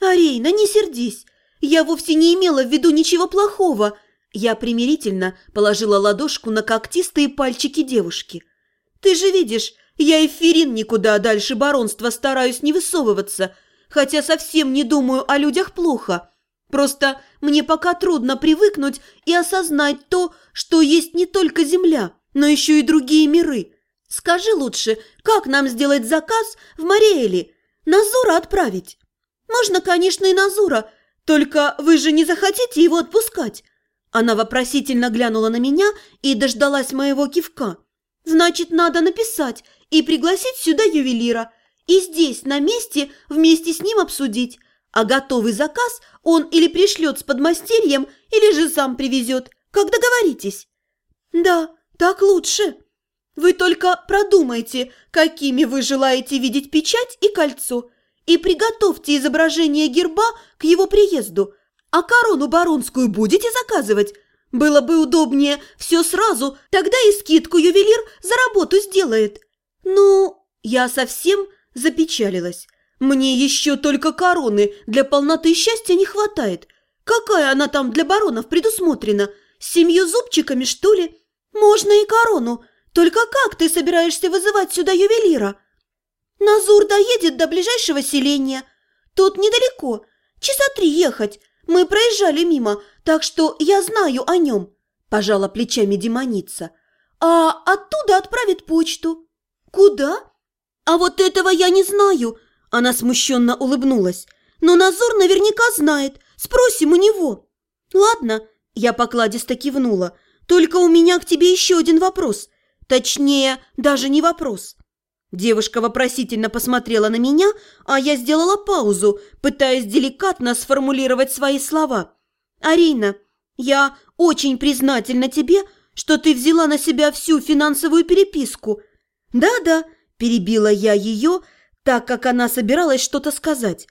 «Арейна, не сердись. Я вовсе не имела в виду ничего плохого». Я примирительно положила ладошку на когтистые пальчики девушки. «Ты же видишь, я и Ферин никуда дальше баронства стараюсь не высовываться, хотя совсем не думаю о людях плохо. Просто мне пока трудно привыкнуть и осознать то, что есть не только земля, но еще и другие миры. Скажи лучше, как нам сделать заказ в Мариэле? Назура отправить? Можно, конечно, и Назура, только вы же не захотите его отпускать. Она вопросительно глянула на меня и дождалась моего кивка. Значит, надо написать и пригласить сюда ювелира. И здесь, на месте, вместе с ним обсудить. А готовый заказ он или пришлет с подмастерьем, или же сам привезет. Как договоритесь? Да, так лучше. Вы только продумайте, какими вы желаете видеть печать и кольцо, и приготовьте изображение герба к его приезду. А корону баронскую будете заказывать? Было бы удобнее все сразу, тогда и скидку ювелир за работу сделает. Ну, я совсем запечалилась. Мне еще только короны для полноты счастья не хватает. Какая она там для баронов предусмотрена? С семью зубчиками, что ли? Можно и корону. Только как ты собираешься вызывать сюда ювелира? Назур доедет до ближайшего селения. Тут недалеко. Часа три ехать. Мы проезжали мимо, так что я знаю о нем. Пожала плечами демоница. А оттуда отправит почту. Куда? А вот этого я не знаю. Она смущенно улыбнулась. «Но Назор наверняка знает. Спросим у него». «Ладно», – я покладисто кивнула. «Только у меня к тебе еще один вопрос. Точнее, даже не вопрос». Девушка вопросительно посмотрела на меня, а я сделала паузу, пытаясь деликатно сформулировать свои слова. «Арина, я очень признательна тебе, что ты взяла на себя всю финансовую переписку». «Да-да», – перебила я ее, – так как она собиралась что-то сказать.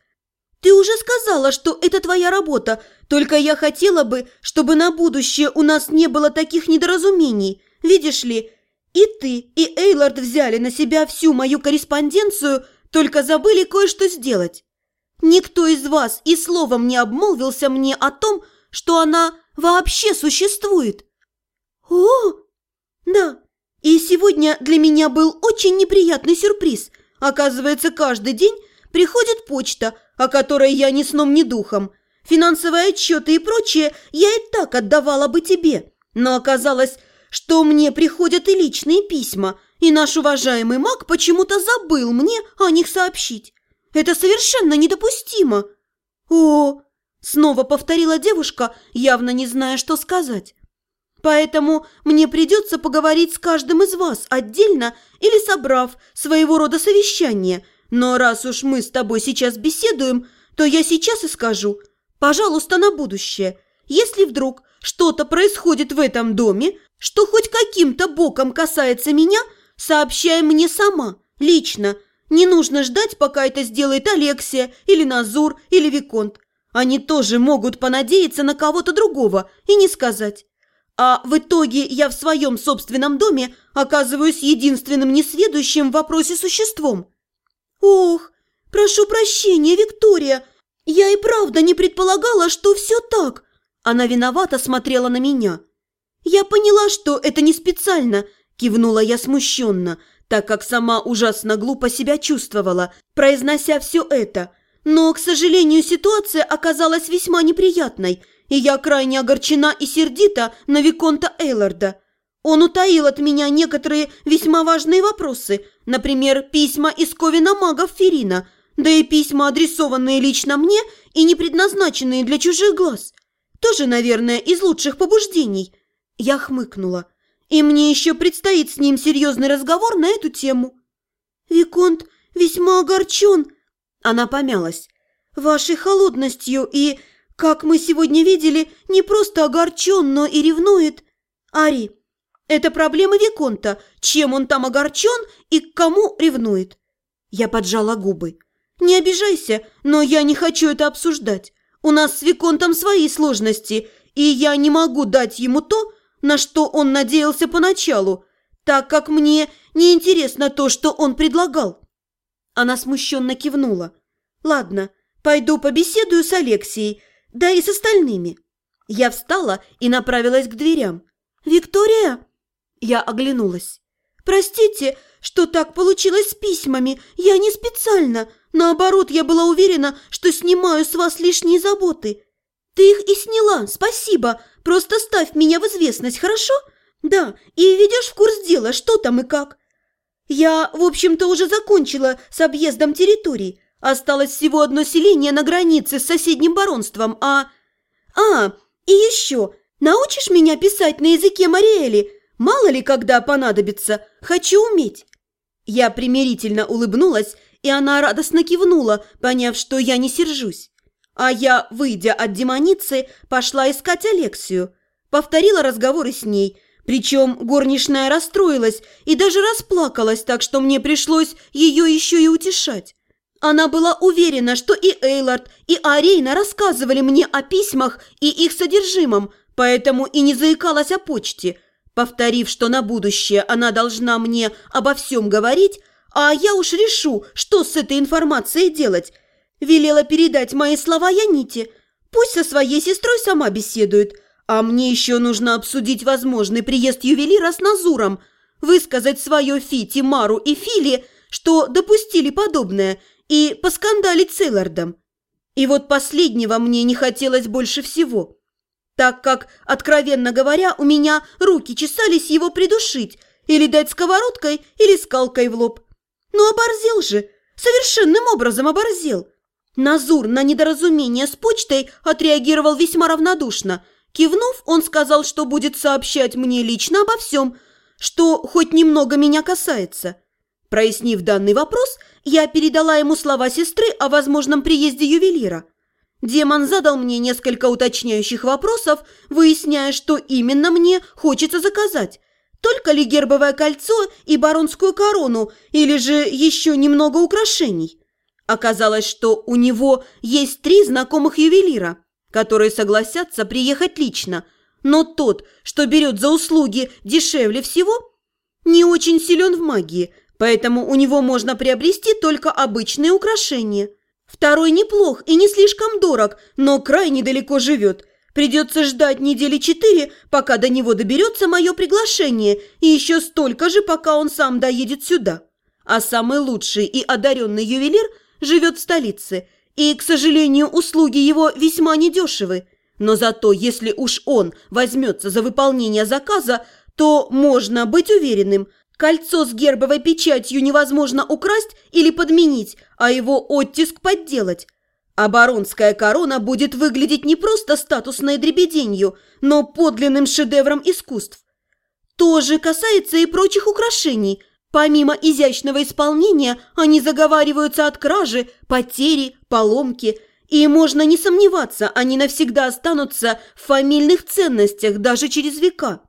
«Ты уже сказала, что это твоя работа, только я хотела бы, чтобы на будущее у нас не было таких недоразумений. Видишь ли, и ты, и Эйлард взяли на себя всю мою корреспонденцию, только забыли кое-что сделать. Никто из вас и словом не обмолвился мне о том, что она вообще существует». «О, да, и сегодня для меня был очень неприятный сюрприз – Оказывается, каждый день приходит почта, о которой я ни сном, ни духом. Финансовые отчеты и прочее я и так отдавала бы тебе. Но оказалось, что мне приходят и личные письма, и наш уважаемый маг почему-то забыл мне о них сообщить. Это совершенно недопустимо. О, снова повторила девушка, явно не зная, что сказать. Поэтому мне придется поговорить с каждым из вас отдельно или собрав своего рода совещание. Но раз уж мы с тобой сейчас беседуем, то я сейчас и скажу. Пожалуйста, на будущее. Если вдруг что-то происходит в этом доме, что хоть каким-то боком касается меня, сообщай мне сама, лично. Не нужно ждать, пока это сделает Алексия или Назур или Виконт. Они тоже могут понадеяться на кого-то другого и не сказать. А в итоге я в своем собственном доме оказываюсь единственным несведущим в вопросе существом. Ох, прошу прощения, Виктория, я и правда не предполагала, что все так. Она виновато смотрела на меня. Я поняла, что это не специально, кивнула я смущенно, так как сама ужасно глупо себя чувствовала, произнося все это. Но, к сожалению, ситуация оказалась весьма неприятной – и я крайне огорчена и сердита на Виконта Эйларда. Он утаил от меня некоторые весьма важные вопросы, например, письма из Ковина магов Ферина, да и письма, адресованные лично мне и не предназначенные для чужих глаз. Тоже, наверное, из лучших побуждений. Я хмыкнула. И мне еще предстоит с ним серьезный разговор на эту тему. Виконт весьма огорчен. Она помялась. Вашей холодностью и как мы сегодня видели, не просто огорчен, но и ревнует. Ари, это проблема Виконта, чем он там огорчен и к кому ревнует. Я поджала губы. Не обижайся, но я не хочу это обсуждать. У нас с Виконтом свои сложности, и я не могу дать ему то, на что он надеялся поначалу, так как мне не интересно то, что он предлагал. Она смущенно кивнула. Ладно, Пойду побеседую с Алексией, да и с остальными. Я встала и направилась к дверям. «Виктория?» Я оглянулась. «Простите, что так получилось с письмами. Я не специально. Наоборот, я была уверена, что снимаю с вас лишние заботы. Ты их и сняла, спасибо. Просто ставь меня в известность, хорошо? Да, и ведешь в курс дела, что там и как. Я, в общем-то, уже закончила с объездом территорий. Осталось всего одно селение на границе с соседним баронством, а... А, и еще, научишь меня писать на языке Мариэли? Мало ли когда понадобится, хочу уметь. Я примирительно улыбнулась, и она радостно кивнула, поняв, что я не сержусь. А я, выйдя от демоницы, пошла искать Алексию. Повторила разговоры с ней, причем горничная расстроилась и даже расплакалась, так что мне пришлось ее еще и утешать. Она была уверена, что и Эйлард, и Арейна рассказывали мне о письмах и их содержимом, поэтому и не заикалась о почте – повторив, что на будущее она должна мне обо всем говорить, а я уж решу, что с этой информацией делать. Велела передать мои слова Яните. Пусть со своей сестрой сама беседует, а мне еще нужно обсудить возможный приезд ювелира с Назуром, высказать свое Фи, Тимару и Фили, что допустили подобное, и поскандалить с Эллардом. И вот последнего мне не хотелось больше всего так как, откровенно говоря, у меня руки чесались его придушить или дать сковородкой или скалкой в лоб. Но оборзел же, совершенным образом оборзел. Назур на недоразумение с почтой отреагировал весьма равнодушно. Кивнув, он сказал, что будет сообщать мне лично обо всем, что хоть немного меня касается. Прояснив данный вопрос, я передала ему слова сестры о возможном приезде ювелира – Демон задал мне несколько уточняющих вопросов, выясняя, что именно мне хочется заказать. Только ли гербовое кольцо и баронскую корону, или же еще немного украшений? Оказалось, что у него есть три знакомых ювелира, которые согласятся приехать лично, но тот, что берет за услуги дешевле всего, не очень силен в магии, поэтому у него можно приобрести только обычные украшения – Второй неплох и не слишком дорог, но крайне далеко живет. Придется ждать недели четыре, пока до него доберется мое приглашение, и еще столько же, пока он сам доедет сюда. А самый лучший и одаренный ювелир живет в столице, и, к сожалению, услуги его весьма недешевы. Но зато, если уж он возьмется за выполнение заказа, то можно быть уверенным, Кольцо с гербовой печатью невозможно украсть или подменить, а его оттиск подделать. Оборонская корона будет выглядеть не просто статусной дребеденью, но подлинным шедевром искусств. То же касается и прочих украшений. Помимо изящного исполнения, они заговариваются от кражи, потери, поломки. И можно не сомневаться, они навсегда останутся в фамильных ценностях даже через века.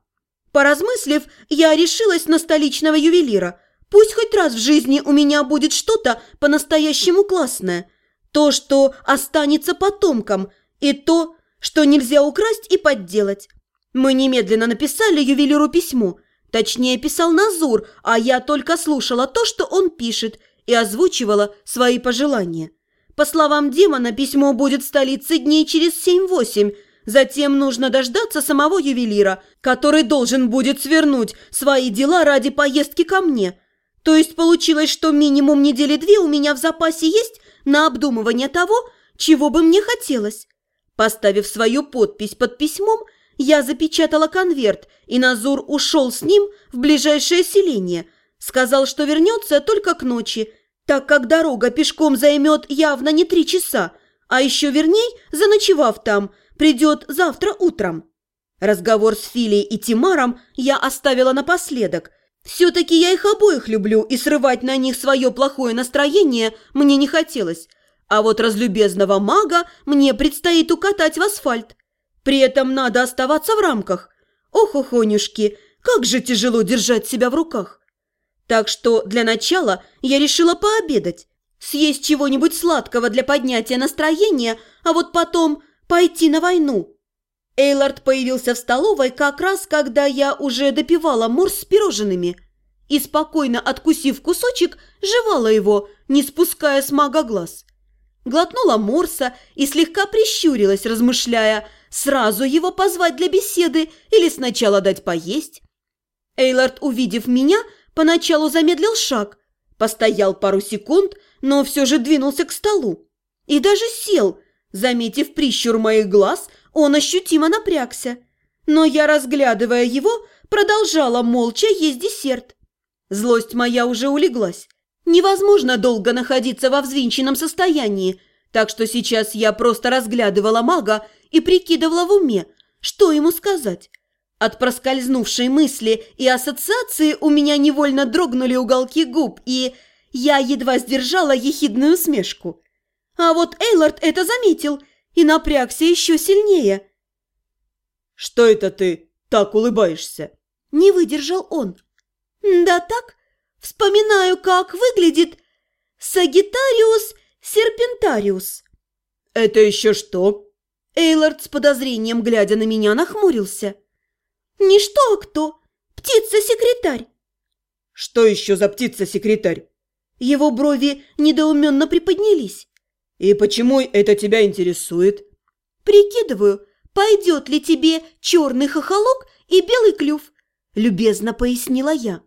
Поразмыслив, я решилась на столичного ювелира. Пусть хоть раз в жизни у меня будет что-то по-настоящему классное. То, что останется потомкам, и то, что нельзя украсть и подделать. Мы немедленно написали ювелиру письмо. Точнее, писал Назур, а я только слушала то, что он пишет, и озвучивала свои пожелания. По словам демона, письмо будет в столице дней через семь-восемь, Затем нужно дождаться самого ювелира, который должен будет свернуть свои дела ради поездки ко мне. То есть получилось, что минимум недели две у меня в запасе есть на обдумывание того, чего бы мне хотелось. Поставив свою подпись под письмом, я запечатала конверт, и Назур ушел с ним в ближайшее селение. Сказал, что вернется только к ночи, так как дорога пешком займет явно не три часа, а еще верней, заночевав там – придет завтра утром. Разговор с Филией и Тимаром я оставила напоследок. Все-таки я их обоих люблю, и срывать на них свое плохое настроение мне не хотелось. А вот разлюбезного мага мне предстоит укатать в асфальт. При этом надо оставаться в рамках. Ох, охонюшки, как же тяжело держать себя в руках. Так что для начала я решила пообедать. Съесть чего-нибудь сладкого для поднятия настроения, а вот потом пойти на войну. Эйлард появился в столовой как раз, когда я уже допивала морс с пирожными и, спокойно откусив кусочек, жевала его, не спуская с мага глаз. глотнула морса и слегка прищурилась, размышляя, сразу его позвать для беседы или сначала дать поесть. Эйлард, увидев меня, поначалу замедлил шаг, постоял пару секунд, но все же двинулся к столу. И даже сел, заметив прищур моих глаз, он ощутимо напрягся. Но я, разглядывая его, продолжала молча есть десерт. Злость моя уже улеглась. Невозможно долго находиться во взвинченном состоянии, так что сейчас я просто разглядывала мага и прикидывала в уме, что ему сказать. От проскользнувшей мысли и ассоциации у меня невольно дрогнули уголки губ, и я едва сдержала ехидную усмешку. А вот Эйлард это заметил и напрягся еще сильнее. «Что это ты так улыбаешься?» Не выдержал он. «Да так, Вспоминаю, как выглядит Сагитариус серпентариус. Это еще что? Эйлард с подозрением, глядя на меня, нахмурился. Не что, а кто? Птица-секретарь. Что еще за птица-секретарь? Его брови недоуменно приподнялись. И почему это тебя интересует? Прикидываю, пойдет ли тебе черный хохолок и белый клюв, любезно пояснила я.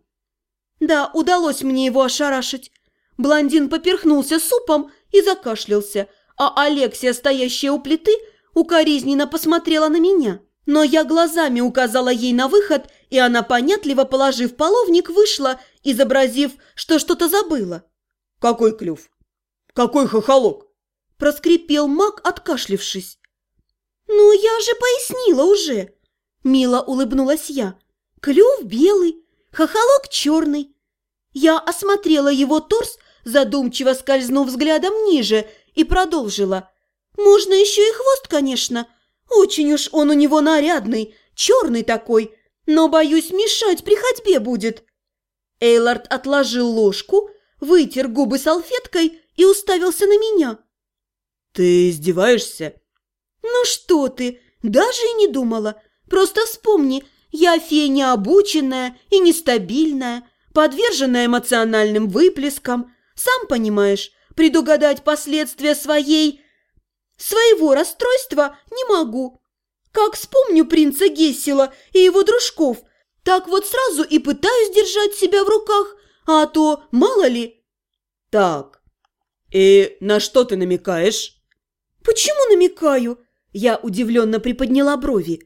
Да, удалось мне его ошарашить. Блондин поперхнулся супом и закашлялся, а Алексия, стоящая у плиты, укоризненно посмотрела на меня. Но я глазами указала ей на выход, и она, понятливо положив половник, вышла, изобразив, что что-то забыла. «Какой клюв? Какой хохолок?» Проскрипел маг, откашлившись. «Ну, я же пояснила уже!» Мило улыбнулась я. «Клюв белый, хохолок черный. Я осмотрела его торс, задумчиво скользнув взглядом ниже, и продолжила. Можно еще и хвост, конечно. Очень уж он у него нарядный, черный такой, но, боюсь, мешать при ходьбе будет. Эйлард отложил ложку, вытер губы салфеткой и уставился на меня. «Ты издеваешься?» «Ну что ты, даже и не думала. Просто вспомни, я фея необученная и нестабильная, подверженная эмоциональным выплескам. Сам понимаешь, предугадать последствия своей... своего расстройства не могу. Как вспомню принца Гессела и его дружков, так вот сразу и пытаюсь держать себя в руках, а то мало ли. Так, и на что ты намекаешь? Почему намекаю? Я удивленно приподняла брови.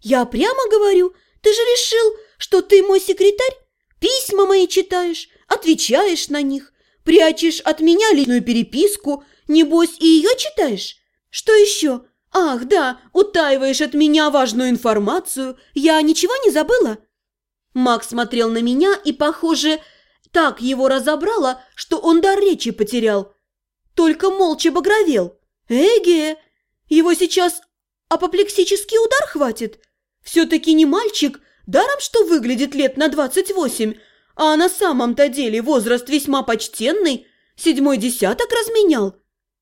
Я прямо говорю, ты же решил, что ты мой секретарь? Письма мои читаешь, отвечаешь на них, прячешь от меня личную переписку, небось и ее читаешь? Что еще? Ах, да, утаиваешь от меня важную информацию. Я ничего не забыла?» Макс смотрел на меня и, похоже, так его разобрало, что он дар речи потерял. Только молча багровел. «Эге! Его сейчас апоплексический удар хватит!» Все-таки не мальчик, даром что выглядит лет на двадцать восемь, а на самом-то деле возраст весьма почтенный, седьмой десяток разменял.